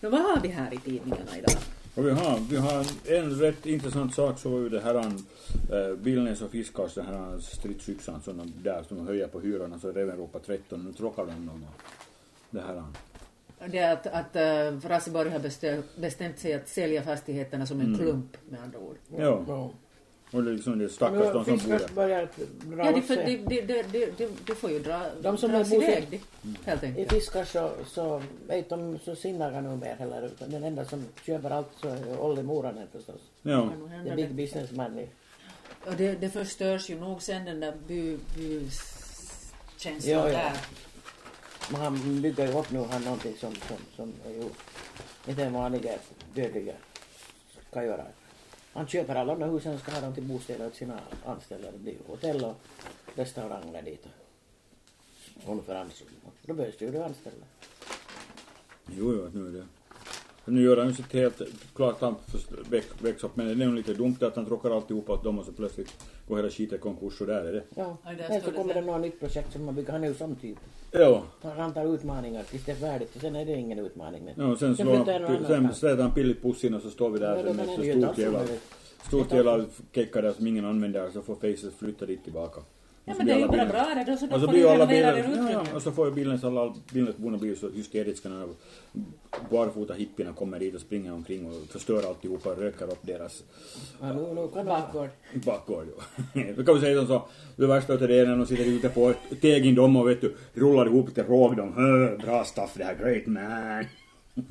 Nå, vad har vi här i tidningarna idag? Och vi har, vi har en rätt intressant sak så var ju det här äh, Billnäs och Fiskars, den här stridsyxan som de där som de höjer på hyrorna så Revenropa 13, nu tråkar de dem det här. Det är att, att uh, Raseborg har bestämt, bestämt sig att sälja fastigheterna som en Mm. klump med andra ord. Ja. Ja. Och det är liksom det stackars de som bor där. börjar dra Ja, de, åt för, sig. de, de, de, de, de, de får ju dra, De som dras är bosatt- iväg, helt I enkelt. Fiskars så, så är inte de så sinniga nu mer heller utan den enda som köper allt så är Olli Moranen förstås. Ja. Nog The hända big det. businessman i Och det, det förstörs ju nog sen den där by, Ja, buskänslan ja. där. Men han bygger ju upp nu han någonting som, som, som är ju inte en vanliga dödliga ska göra. Han köper alla de här husen och ska ha dem till bostäder åt sina anställda. Det blir hotell och restauranger dit. Och konferens. Då behövs det ju det anställda. Jo, jo, nu är det. Nu gör han ju sitt helt klart han för- väx, väx upp men det är nog lite dumt att han tråkar alltihopa åt dem och så plötsligt går hela skiten i konkurs och där är det. Ja. Där står så kommer det något nytt projekt som man bygger. Han är ju som typ. Ja. Tar utmaningar tills det är färdigt och sen är det ingen utmaning. Men Ja, sen slår han, sen slätar han pilligt pussen och så står vi där Ja, med så stort jävla, stort jävla kecka där som ingen använder så får facet flytta dit tillbaka. Ja, så men blir det är ju alla bara bra det då, så och då så får blir alla bilar, ja, och så får ju bilens alla bilnesborna bli så hysteriska när barfota hippierna kommer dit och springer omkring och förstör alltihopa och rökar upp deras ja, Bakgård. bakgård. Ja. Då kan vi säga som så, det värsta utav det är när de sitter ute på ett tegindom och vet du, rullar ihop lite rågdom. Hö, Bra stuff det här, great man.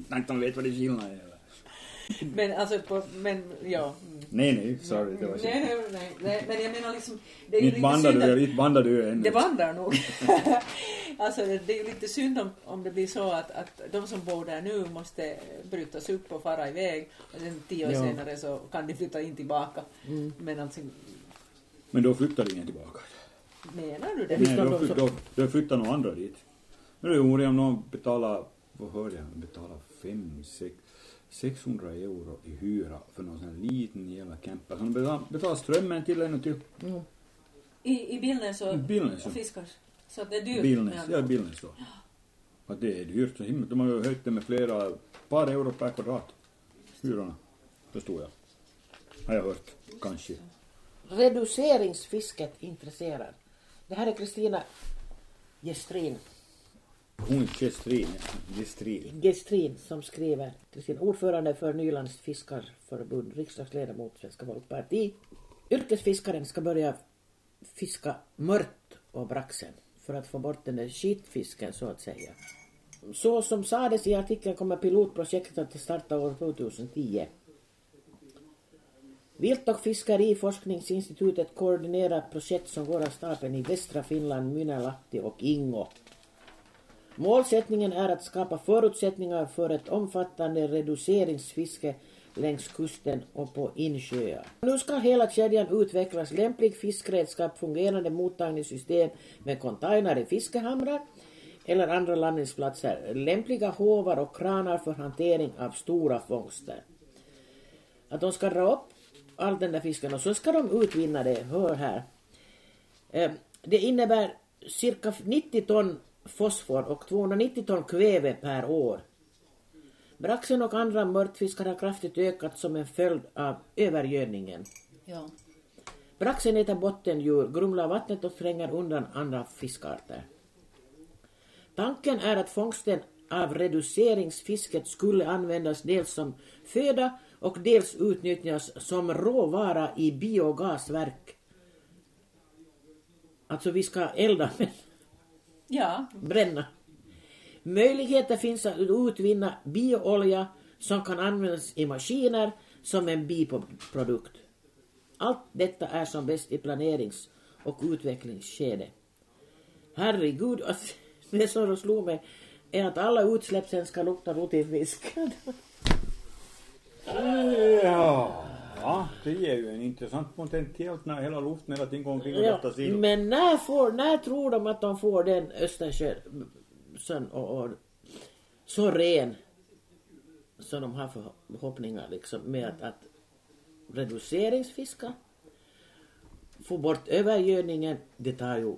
Att de vet vad det är skillnad är. Men alltså, på, men ja. Nej, nej, sorry. Det var Nej, så. nej, nej, nej, men jag menar liksom, det är Inte bandar synd du, att, inte bandar du ännu. det vandrar nog. alltså det, det är ju lite synd om, om det blir så att, att de som bor där nu måste brytas upp och fara iväg och sen tio år Ja. senare så kan de flytta in tillbaka. Mm. Men alltså, Men då flyttar ingen tillbaka. menar du det? Nej, då, som- fly- då, då flyttar nog andra dit. Men det är ju om någon betalar, vad hörde jag, betalar fem, sex, 600 euro i hyra för någon sån här liten jävla camper. Så de betalar, betalar strömmen till ännu till Mm. I, i Billnäs och, Billnäs, och ja. Fiskars. Så det är dyrt. Andra ja ord. Billnäs då. Att det är dyrt så himla. De har ju höjt det med flera, par euro per kvadrat. Hyrorna. Förstår jag. Har jag hört. Kanske. Reduceringsfisket intresserar. Det här är Kristina Gestrin, hon Gestrin, Gestrin. Gestrin som skriver. till sin ordförande för Nylands fiskarförbund, riksdagsledamot, Svenska folkparti. Yrkesfiskaren ska börja fiska mört och braxen för att få bort den där skitfisken så att säga. Så som sades i artikeln kommer pilotprojektet att starta år 2010. Vilt och fiskeriforskningsinstitutet koordinerar projekt som går av stapeln i västra Finland, Mynälahti och Ingo. Målsättningen är att skapa förutsättningar för ett omfattande reduceringsfiske längs kusten och på insjöar. Nu ska hela kedjan utvecklas lämplig fiskredskap, fungerande mottagningssystem med container i fiskehamrar eller andra landningsplatser, lämpliga hovar och kranar för hantering av stora fångster. Att de ska dra upp all den där fisken och så ska de utvinna det, hör här. Eh, det innebär cirka 90 ton fosfor och 290 ton kväve per år. Braxen och andra mörtfiskar har kraftigt ökat som en följd av övergödningen. Ja. Braxen äter bottendjur, grumlar vattnet och tränger undan andra fiskarter. Tanken är att fångsten av reduceringsfisket skulle användas dels som föda och dels utnyttjas som råvara i biogasverk. Alltså vi ska elda med Ja, bränna. Möjligheter finns att utvinna bioolja som kan användas i maskiner som en biprodukt. Allt detta är som bäst i planerings och utvecklingsskede. Herregud, att det som slog mig är att alla utsläpp sen ska lukta rutinfisk. Ja, ja, det ger ju en intressant potential när hela luften hela tiden går omkring och Ja, sidor. men när, får, när tror de att de får den Östersjön och, och så ren som de har förhoppningar liksom med att, att reduceringsfiska, få bort övergödningen, det tar ju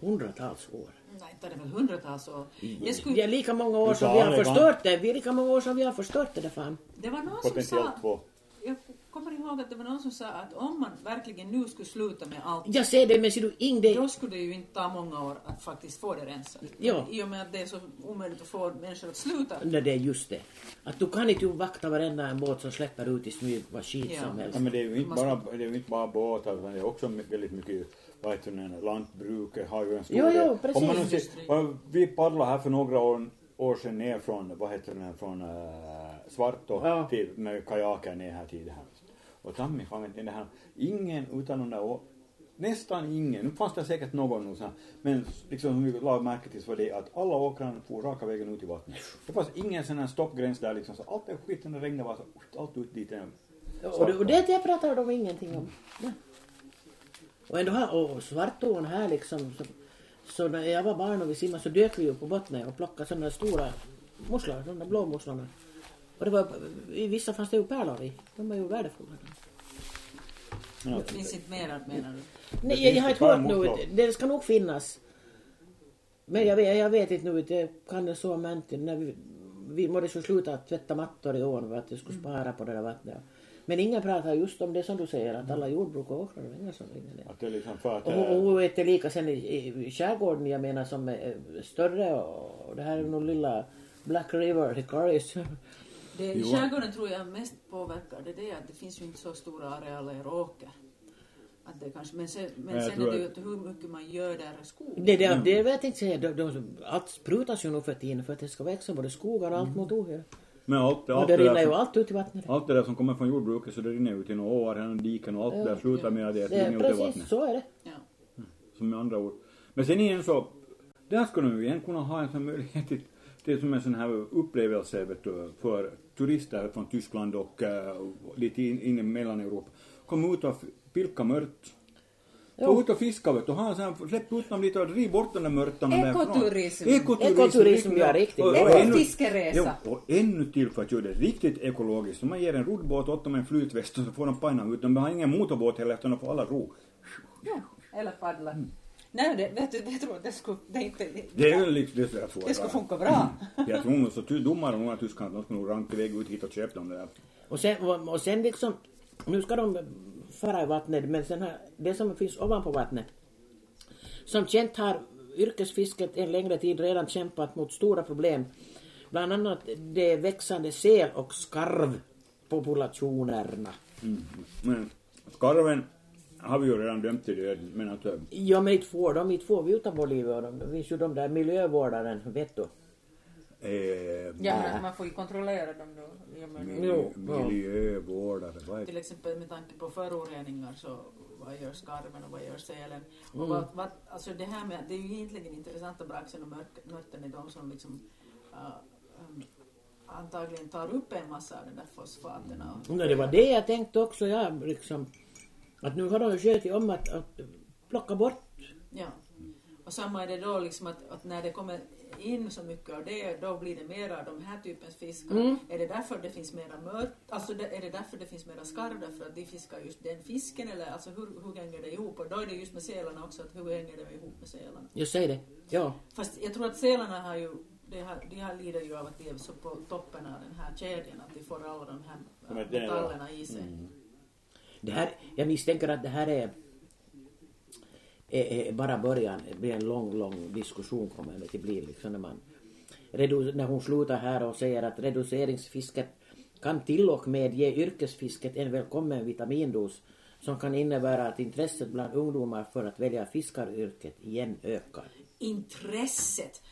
hundratals år. Nej, inte är det väl hundratals år. Jag skulle, Ja, lika många år Du som sa vi har aldrig, va? förstört det. Vi är lika många år som vi har förstört det där det var någon som Potentiellt sa, två. jag ihåg att det var någon som sa att om man verkligen nu skulle sluta med allt Jag ser det, men ser du, ing det... Då skulle det ju inte ta många år att faktiskt få det rensat. Ja. I och med att det är så omöjligt att få människor att sluta. Nej, det är just det. Att du kan inte ju vakta varenda en båt som släpper ut i smyg vad skit Ja. som helst. Ja, men det är ju inte bara, det är ju inte bara båtar utan det är också väldigt mycket vad heter det, lantbruket har ju en stor Jo, jo, precis. Om man nu ser, vi paddlade här för några år, år sedan ner från, vad heter den, från uh, Svartå Ja. till, med kajaker ner här till det här. Och Tammy fan vet det här, ingen utan de där å- Nästan ingen, nu fanns det säkert någon nu så här, men liksom som vi la märke till så var det att alla åkrarna for raka vägen ut i vattnet. Det fanns ingen sån här stoppgräns där liksom, så allt det skiten det regnade var så, allt ut dit. Och, Och det, och det jag pratar de ingenting om. Ja. Och ändå här, och Svartån här liksom, så, så när jag var barn och vi simmade så dök vi ju på botten och plockade sådana stora musslor, de där blå musslorna. Och det var, i vissa fanns det ju pärlor i. De var ju värdefulla. Ja. Det finns inte mer menar du? Nej, jag, jag har det inte hört nu, det ska nog finnas. Men jag vet, jag vet inte nu, det kan det så men inte, när vi, vi måste så sluta att tvätta mattor i ån för att det skulle spara på det där vattnet. Men ingen pratar just om det som du säger, att alla jordbruk och åkrar och ingen som ringer det. Att det är liksom för att... Och, eh, och, och vet det lika sen i, i skärgården, jag menar som är större och det här är nog lilla Black River, Hickories. Det, I Jo. skärgården tror jag mest påverkar det, det är att det finns ju inte så stora arealer åker. Att det kanske, men sen, men jag sen är det ju att- hur mycket man gör där är skog. Det, det, det vet jag inte säga, de, de, allt sprutas ju nog för tiden för att det ska växa både skogar och allt mot ohyra. Men allt, Och allt, det det rinner ju som, allt ut i vattnet. allt det där som kommer från jordbruket så det rinner ut i några åar, här, diken och allt Ja, där slutar med att det rinner ut i precis, vattnet. så är det. Ja. Som med andra ord. Men sen igen så, där skulle de ju igen kunna ha en sån möjlighet till, till som en sån här upplevelse vet du, för turister från Tyskland och uh, lite in, in i Mellaneuropa. Kom ut och pilka mört. Få ut och fiska vet du, ha en sån här, släpp ut dem lite och driv bort de där mörtarna därifrån. Ekoturism. Ekoturism, ja, riktigt. Och, Ja, och, och ännu till för att göra det riktigt ekologiskt. Så man ger en roddbåt åt dem en flytväst och så får de paina ut. De har ingen motorbåt heller utan de får alla ro. ja. Eller paddla. Nej, det, vet du, jag tror att det skulle, det är inte, Det är ju liksom det jag tror. det skulle funka bra. Jag tror nog så ty- domare många tyskar att de skulle nog ranka iväg ut hit och köpa dem där. Och sen, och, och sen liksom, nu ska de fara i vattnet, men sen här, det som finns ovanpå vattnet. Som känt har yrkesfisket en längre tid redan kämpat mot stora problem. Bland annat de växande sel och skarvpopulationerna. Mm. Men skarven har vi ju redan dömt till döden. Men att, Ja, men inte får de, inte får vi utan vår liv. Och de- Det finns ju de där miljövårdaren, vet du. eh, Ja, men man får ju kontrollera dem då. Ja, men, Jo, ja. miljövårdare, vad är Till exempel med tanke på föroreningar så vad gör skarven och vad gör sälen? Mm. Och vad, vad, alltså det här med, det är ju egentligen intressant att braxen och mörten är de som liksom uh, um, antagligen tar upp en massa av de där fosfaterna. Och, Nej, det var det jag tänkte också, ja, liksom. Att nu har de ju skötit om att, att plocka bort. Ja. Och samma är det då liksom att, att när det kommer in så mycket av det, då blir det mera av de här typens fiskar. Mm. Är det därför det finns mera mört, alltså det, är det därför det finns mera skarv, därför att de fiskar just den fisken eller alltså hur, hur hänger det ihop? Och då är det just med sälarna också, att hur hänger det ihop med sälarna? Jag säger det. Ja. Fast jag tror att sälarna har ju, de, har, de har lider ju av att de är så på toppen av den här kedjan, att de får alla de här metallerna i sig. Mm. Det här, jag misstänker att det här är, är, är bara början. Det blir en lång, lång diskussion kommer det att bli. Liksom när, man, när hon slutar här och säger att reduceringsfisket kan till och med ge yrkesfisket en välkommen vitamindos som kan innebära att intresset bland ungdomar för att välja fiskaryrket igen ökar. Intresset!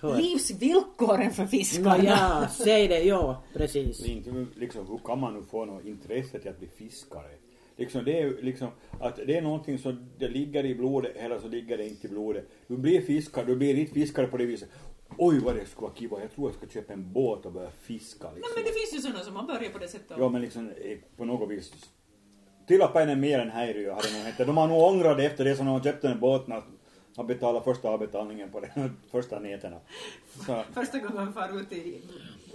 Hör. Livsvillkoren för fiskarna! Nå ja, säg det, ja, precis. Men liksom, hur kan man nu få något intresse till att bli fiskare? Liksom, det är liksom att det är någonting som det ligger i blodet eller så ligger det inte i blodet. Du blir fiskare, du blir inte fiskare på det viset. Oj vad det skulle vara kiva, jag tror jag ska köpa en båt och börja fiska. Nej, Liksom. men det finns ju sådana som man börjar på det sättet. Ja men liksom eh, på något vis. Tilapäinen mielen häiriö hade nog hette. De har nog ångrat efter det som de har köpt den båten att har betalat första avbetalningen på den första nätterna. Så, Första gången man far ut i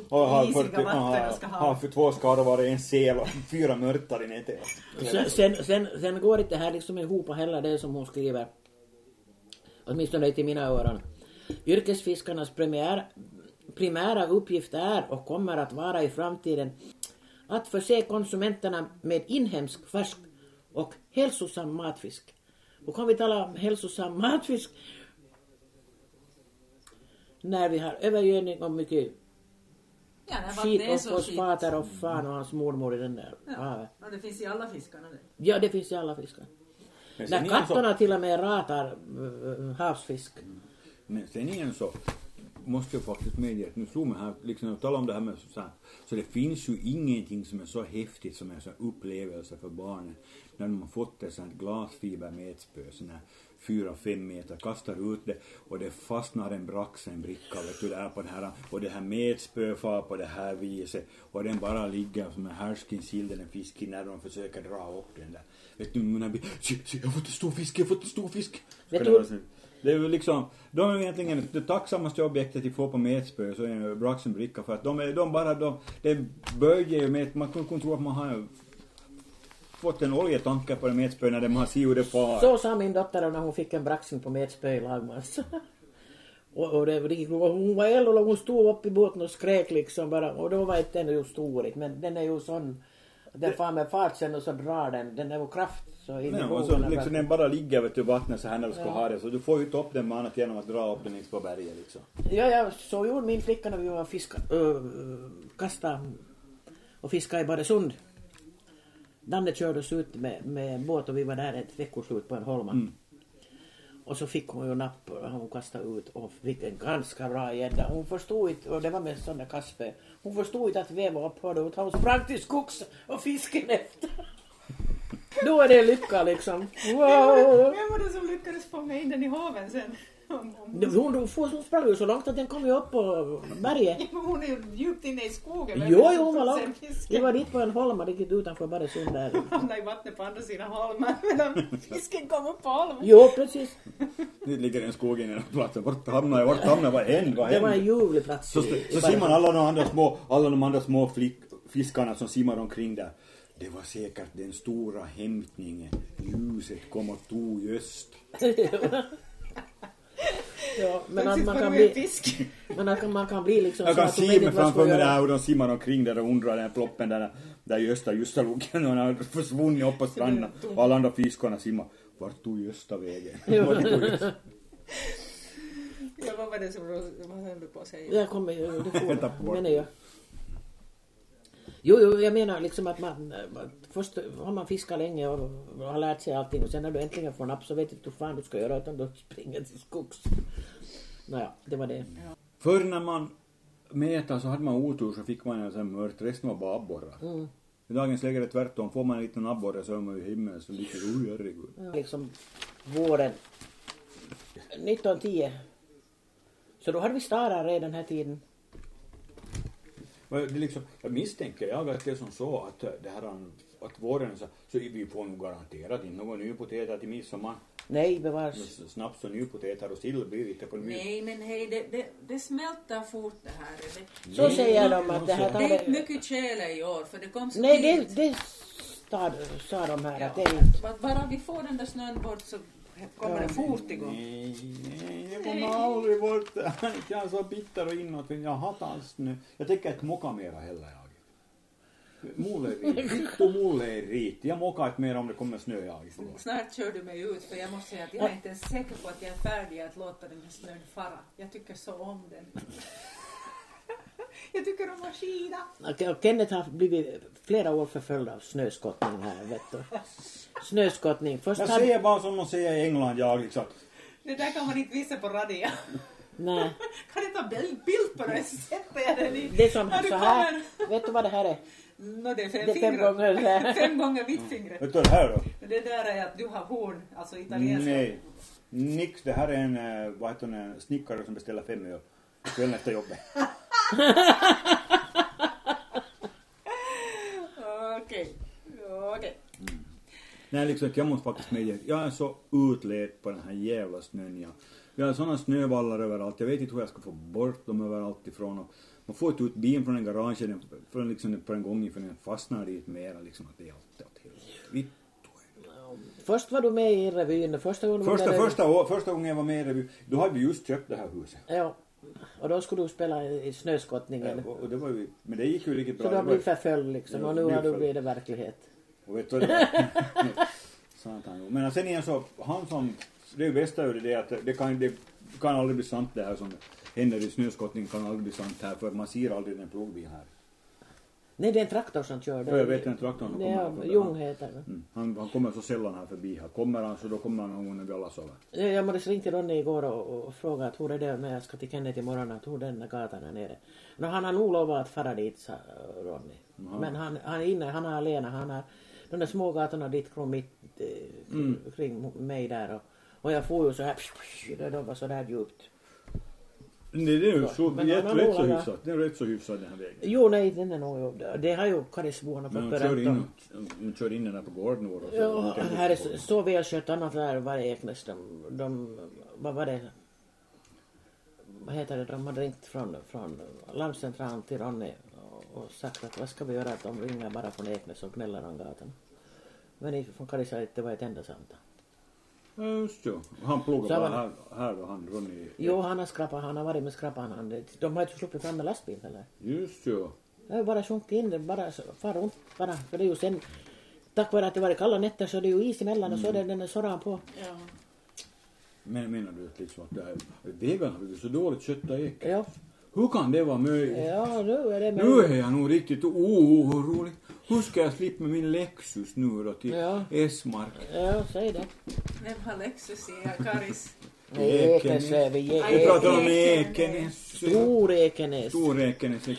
och har, isiga 40, vatten har, och ska ha... har för två skarvar, en sel och fyra mörtar i nätet. Sen, sen, sen, sen går inte det här liksom ihop heller det som hon skriver. Åtminstone till mina öron. Yrkesfiskarnas premiär, primära uppgift är och kommer att vara i framtiden att förse konsumenterna med inhemsk färsk och hälsosam matfisk. Och kan vi tala om hälsosam matfisk när vi har övergödning och mycket När skit och fosfater och fan och hans mormor i den där Ja. havet. Ja, det finns i alla fiskarna det. Ja, det finns i alla fiskar. Men När igen så- katterna till och med ratar äh, havsfisk. Men sen igen så måste jag faktiskt medge att nu slog mig här, liksom när jag talar om det här med så, här, så det finns ju ingenting som är så häftigt som en sån upplevelse för barnen när de har fått ett sånt glasfibermetspö, sån här fyra, fem meter, kastar ut det och det fastnar en brax, en bricka, vet du, där på det här och det här metspö far på det här viset och den bara ligger som en härskinsill, den fisken när de försöker dra upp den där. Vet du, när vi, jag har fått en stor fisk, jag har fått en stor fisk. Vet Ska du- det är ju liksom, de är egentligen det tacksammaste objektet de får på metspö så är braxen bricka för att de är, de bara, de, det böjer ju med, man kunde tro att man har fått en oljetanke på det metspö när man ser hur det far. Så sa min dotter när hon fick en braxing på metspö i lagmans. och, och det, det, hon var eld och hon stod upp i båten och skrek liksom bara och då var inte den ju storigt men den är ju sån den far med fart sen och så drar den, den är ju kraft så in i Nej, och bogen. så bara- liksom den bara ligger vet du i vattnet så här när du ska Ja. ha det så du får ju upp den med annat genom att dra upp den på berget liksom. Ja, ja, så gjorde min flicka när vi var fiska, äh, kasta och fiska i Baresund. Danne körde oss ut med, med båt och vi var där ett veckoslut på en holma. Mm. Och så fick hon ju napp och hon kastade ut och fick en ganska bra gädda. Hon förstod inte, och det var med där kastspö, hon förstod inte att veva upp hörde utan hon sprang till skogs och fisken efter. Då är det lycka liksom. Vem Wow! var det som lyckades fånga in den i haven sen? Om, om, Hon, hon, hon sprang ju så långt att den kom ju upp på berget. Ja, men hon är ju djupt inne i skogen. Jo, jo, hon var långt. Vi var dit på en holma riktigt utanför Baresund där. Hamnade i vattnet på andra sidan holmen medan fisken kom upp på holmen. Jo, precis. Nu ligger en skog i den här platsen. Vart hamnar jag? Vart hamnar jag? Vad hände? Vad Det var en ljuvlig plats. Så, i- i så ser man alla de andra små, alla de andra små flick, fiskarna som simmar omkring där. Det var säkert den stora hämtningen. Ljuset kom och tog i öst. Ja, men att man kan en bli, fisk. men att man kan bli liksom Jag så kan se mig framför mig där hur de simmar omkring där och undrar den ploppen där, där Gösta Gösta låg och han har försvunnit upp på stranden och alla andra fiskarna simmar. Vart tog Gösta vägen? Ja, vad var det som vad höll du på att säga? Jag kommer ju, det Jag får, bort menar jag. Jo, jo, jag menar liksom att man, att först har man fiskat länge och har lärt sig allting och sen när du äntligen får napp så vet du inte hur fan du ska göra utan du springer till skogs. Nåja, det var det. Förr när man mäter så hade man otur så fick man en sån mört, resten var bara abborrar. Mm. I dagens läge är det tvärtom. Får man en liten abborre så är man ju himlen så lite oj herregud. Liksom våren 1910. Så då hade vi starar redan den här tiden. Det liksom, jag misstänker jag är som så att det här att våren så, så vi får nog garanterat inte någon nypotäter till midsommar. Nej, bevars. Snaps och nypotäter och sill blir inte på ny. Nej, men hej, det, det, det smälter fort det här. Det, Så säger de att det här det tar är det... mycket tjäle i år för det kom så Nej, det, det sa, sa de här Ja, att det är inte... bara vi får den där snön bort så kommer det fort igång. Nej, nej, det kommer aldrig bort. Jag är så bitter och inåt. Jag hatar snö. Jag tänker inte mocka mera heller. Mulle. Vittu mulle är rit. Jag mockar inte mer om det kommer snö jag. Snart kör du mig ut för jag måste säga att jag är inte ens säker på att jag är färdig att låta den här snön fara. Jag tycker så om den. jag tycker om att skida. Och Kenneth har blivit flera år förföljd av snöskottning här, vet du. Snöskottning. Först Jag säger bara som de säger i England jag liksom. Det där kan man inte visa på radio. Nej, kan jag ta bild på det så sätter jag den i... det är som du så här. Vet du vad det här är? Nå, det är fem Det är fem fingrar. gånger fem gånger mittfingret. Vet du vad det här då? Men Det där är att du har horn, alltså italienska. Nej. Nix, det här är en, eh, vad heter hon, en snickare som beställer fem öl. Kvällen efter jobbet. Okej. Okej. Nej, liksom jag måste faktiskt medge att jag är så utled på den här jävla snön. Jag, vi har sådana snövallar överallt. Jag vet inte hur jag ska få bort dem överallt ifrån. Och man får inte ut bilen från en garage från liksom på en gång för den fastnar dit mera liksom. Att det är alltid åt helvete. Först var du med i revyn, första gången du var Första, med revyn. första, första gången jag var med i revy, då hade vi just köpt det här huset. Ja. Och då skulle du spela i snöskottningen. Och, och det var ju, men det gick ju riktigt bra. Så du har blivit förföljd liksom Ja, och nu har du blivit verklighet. Och vet du vad det var? Men sen igen så, han som, det är ju bästa ur det är att det kan, det kan aldrig bli sant det här som händer i snöskottning kan aldrig bli sant här för man ser aldrig en plogbil här. Nej, det är en traktor som kör. Ja, jag vet en traktor som Det är. Ljung heter det. Mm. Han, han kommer så sällan här förbi här. Kommer han så då kommer han någon gång när vi alla sover. Ja, Jag måste ringa till Ronny igår och, och fråga att hur är det när jag ska till Kenneth imorgon, att hur den där gatan är nere. No, han har nog lovat att fara dit, sa eh, Ronny. Men han, han är inne, han har Lena, han har de där små gatorna dit kring, mitt, eh, kring mig där och, och jag får ju så här, de var så där djupt. Nej, det är ju så, Men det han är har rätt så hyfsat. Det är rätt så hyfsat den här vägen. Jo, nej, den är nog, det har ju Karisborna Men fått berätta om. de kör in den här på gården och så. Ja, här är så, så välskött, annat där var det Eknäs, de, de, vad var det, vad heter det, de hade ringt från, från larmcentralen till Ronny och, och sagt att vad ska vi göra, att de ringer bara från Eknäs och gnäller om gatan. Men inte från Kari sa att det var ett enda samtal. Ja, just det. Han plågar Så bara var- här, här då, han Ronny. Jo, han har skrapat, han har varit med skrapan, han, de har inte sluppit fram med lastbil heller. Just det. Det har bara sjunkit in, det bara far runt bara, för det är ju sen, tack vare att det varit kalla nätter så är det ju is emellan och så är det den där sorran på. Ja. Men menar du att liksom att det här, vägarna har blivit så dåligt skötta ek? Ja, Hur kan det vara möjligt? ja nu är det Nu är jag nog riktigt orolig. Hur ska jag slippa med min Lexus nu då till Ja. Esmark? Ja, säg det. Vem har Lexus i Karis? Ekenäs är vi. Pratar om Ekenäs. Stor Ekenäs. Stor Ekenäs. Ja.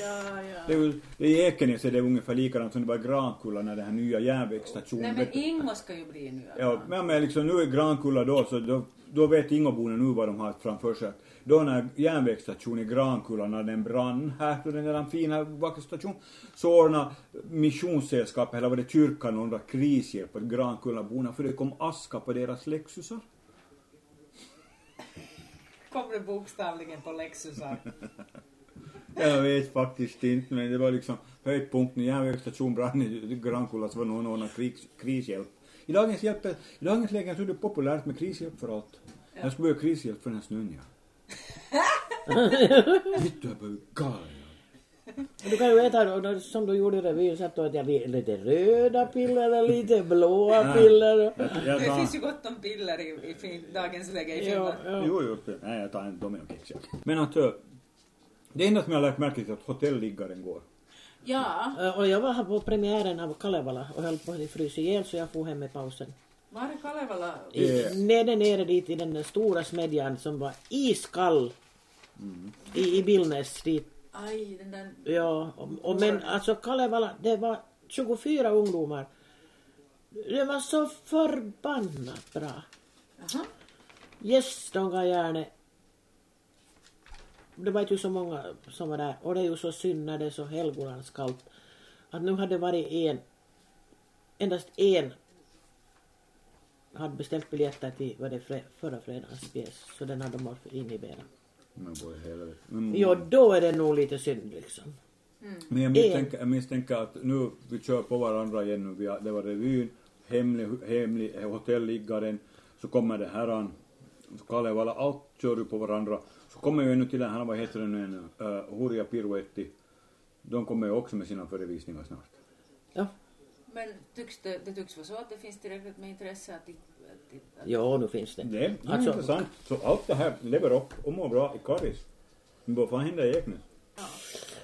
Ja. Det är, väl- det är Ekenäs är det ungefär likadant som det var i Grankulla när den här nya järnvägsstationen Nej men Ingo ska ju bli nu. Ja, men, men liksom nu är Grankulla då så då, då vet Ingoborna nu vad de har framför sig. Då när järnvägsstationen i Grankulla, när den brann här, då den där fina vackra stationen, så ordnade missionssällskapet, eller var det kyrkan, där krishjälp åt Grankullaborna för det kom aska på deras Lexusar. Kom det bokstavligen på Lexusar. Jag vet faktiskt inte, men det var liksom höjdpunkten. Järnvägsstation brann i Grankulla så var någon ordnade krigs, krishjälp. I dagens, hjälp, I dagens läge så är det populärt med krishjälp för allt. Jag skulle behöva krishjälp för den här snön, ja. Jag behöver galen. Du kan ju äta som du gjorde i revyn, att du äter lite röda piller och lite blåa piller. Jag Det finns ju gott om piller i, i fin, dagens läge i Finland. jo, just det. Nej, jag tar en Domino kex. ja. Men att eh, det enda som jag har lagt märke till är att hotelliggaren går. Ja, Eh, Och jag var här på premiären av Kalevala och höll på att frysa ihjäl så jag for hem i pausen. var är Kalevala? I, nere, nere dit i den där stora smedjan som var iskall. I, I Billnäs dit. Aj, den där... Ja, och, och men alltså Kalevala, det var 24 ungdomar. Det var så förbannat bra. Jaha. Yes, de gav gärna. Det var ju så många som var där och det är ju så synd när det är så helgonans kallt. Att nu hade varit en, endast en hade beställt biljetter till vad det fre, förra fredagens pjäs så den hade de fått in i benen. Men på helvete. Men, Jo, då är det nog lite synd liksom. Men jag misstänker, jag misstänker att nu vi kör på varandra igen nu. Vi har, det var revyn, hemlig, hemlig hotelliggaren, så kommer det här an, Kalevala, allt kör ju på varandra. Så kommer ju ännu till den här, vad heter den nu uh, Hurja Piruetti. De kommer ju också med sina förevisningar snart. Ja, Men tycks det, det tycks vara så att det finns tillräckligt med intresse att... att, att jo, nu finns det. Det är Alltså- intressant. Så allt det här lever upp och mår bra i Karis. Men vad fan händer i Eknäs? ja.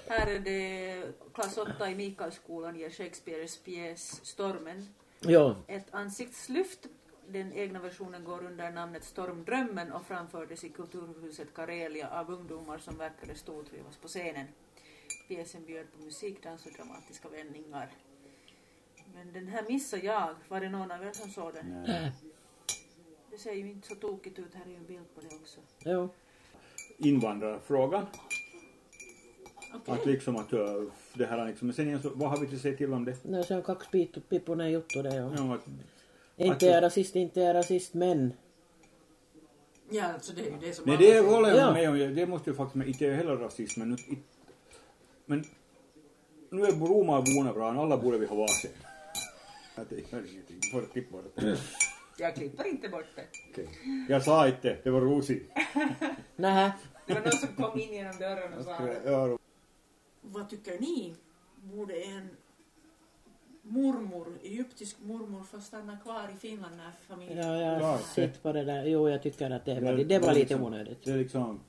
Här är det klass 8 i Mikaelskolan ger Shakespeares pjäs Stormen Jo, ett ansiktslyft. Den egna versionen går under namnet Stormdrömmen och framfördes i Kulturhuset Karelia av ungdomar som verkade stortrivas på scenen. Pjäsen bjöd på musik, dans och dramatiska vändningar. Men den här missade jag. Var det någon av er som såg den? äh, Det ser ju inte så tokigt ut. Här är ju en bild på det också. jo. Invandrarfrågan. Okej. Att liksom att uh, det här är liksom, men sen igen så, vad har vi till att säga till om det? No, se on kaksi piittu, pippunen juttu det on. Ja, Inte är rasist, inte är rasist, men. Ja, alltså det är ju det som nej det säger. håller jag Ja. med om, det måste ju faktiskt, men inte är heller rasism, men, men nu är Bromarborna bra, alla borde vi ha varsin. Ja, det gör ingenting. Du får klippa bort det. Jag klipper inte bort det. Okej. Jag sa inte, det var Rosi. Nähä. Det var någon som kom in genom dörren och sa det. Ja, Vad tycker ni? Borde en mormor, egyptisk mormor få stanna kvar i Finland när familjen... Ja, jag har sett på det där. Jo, jag tycker att det var, Det- det var lite liksom- onödigt. Det är liksom,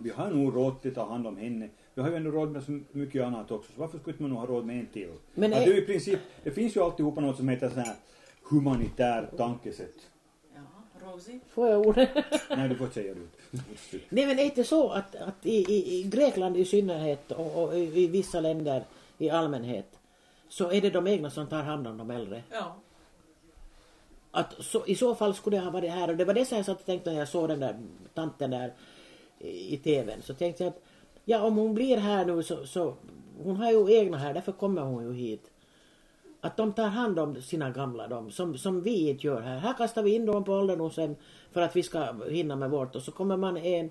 vi har nog råd att ta hand om henne. Vi har ju ändå råd med så mycket annat också, så varför skulle man nog ha råd med en till? Men är- det, är ju i princip, det finns ju alltihopa något som heter sån här humanitär tankesätt. Ja, Rosie? Får jag ordet? Nej, du får säga det. Nej men är det inte så att, att i, i, i Grekland i synnerhet och, och i, i vissa länder i allmänhet så är det de egna som tar hand om de äldre. Ja. Att så, I så fall skulle det ha varit här och det var det som jag satt och tänkte när jag såg den där tanten där i, TVn. Så tänkte jag att ja om hon blir här nu så, så hon har ju egna här därför kommer hon ju hit. Att de tar hand om sina gamla de, som, som vi inte gör här. Här kastar vi in dem på ålderdomshem för att vi ska hinna med vårt och så kommer man en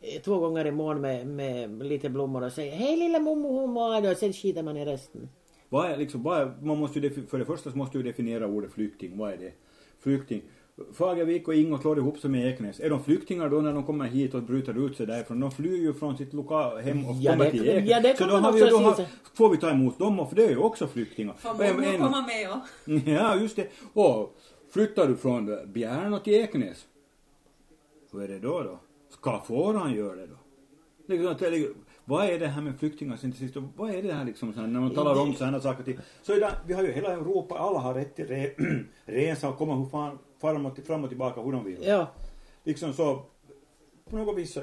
eh, två gånger i månaden med, med lite blommor och säger hej lilla mommo hur mår du? Och sen skiter man i resten. Vad är liksom, vad är, man måste ju, för det första så måste du definiera ordet flykting. Vad är det? Flykting. Fagervik och Ingo slår ihop sig med Eknäs. Är de flyktingar då när de kommer hit och bryter ut sig därifrån? De flyr ju från sitt lokala hem och Ja, kommer det- till Eknäs. ja, det så då har vi, då har, får vi ta emot dem och för det är ju också flyktingar. Får mormor komma med och... Ja, just det. Och flyttar du från Bjärnå till Eknäs, hur är det då då? Ska fåran göra det då? Vad är det här med flyktingar sen till sist? Och Vad är det här liksom så här, när man talar om sådana saker till? Så är det, vi har ju hela Europa, alla har rätt till re, resa och komma hur fan, fram och, fram och tillbaka hur de vill. Ja. Liksom så, på något vis så,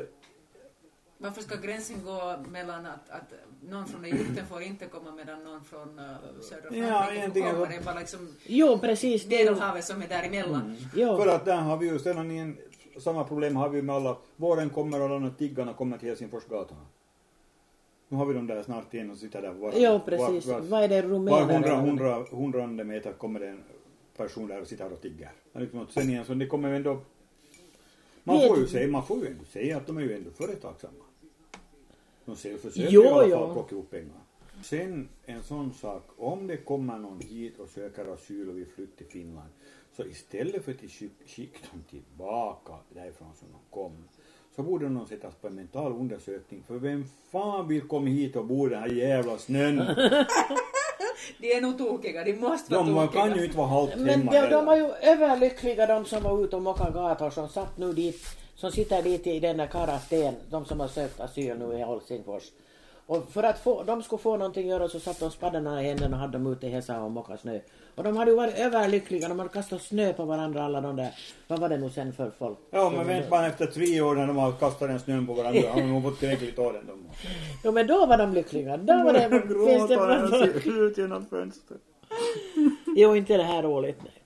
Varför ska gränsen gå mellan att, att någon från Egypten får inte komma medan någon från uh, södra Ja, Frankrike får egentligen komma? Det är bara liksom Jo precis. Det, Medelhavet som är däremellan. jo. för att där har vi ju sedan igen, samma problem har vi med alla, våren kommer och alla tiggarna kommer till Helsingforsgatorna. Nu har vi dem där snart igen och sitter där. Var, Jo precis. var- var- Vad är det Var rumäner? hundra, eller? hundra, hundrade meter kommer det en person där och sitter och tigger. Liksom Sen igen, så det kommer ändå... Man får ju säga, man får ju ändå säga att de är ju ändå företagsamma. De ser, försöker Jo, i alla fall plocka ihop pengar. Sen en sån sak, om det kommer någon hit och söker asyl och vill flytta till Finland, så istället för att skick- skicka dem tillbaka därifrån som de kom, så borde de sättas på en mental undersökning. För vem fan vill komma hit och bo i den här jävla snön? De är nog tokiga, de måste vara De, man tokiga. kan ju inte vara halvt Men hemma de, heller. de var ju överlyckliga de som var ute och mockade gator som satt nu dit, som sitter dit i den där Karasten, de som har sökt asyl nu i Helsingfors. Och för att få, de skulle få någonting att göra så satt de spaddarna i händerna och hade dem ute i Hesa och mockade snö. Och de hade ju varit överlyckliga, de hade kastat snö på varandra alla de där, vad var det nu sen för folk? Ja, men vänta bara efter tre år när de har kastat den snön på varandra, har de fått tillräckligt av den. De Jo men då var de lyckliga, då var det, finns det Gråta ut genom fönstret. Jo inte det här roligt nej.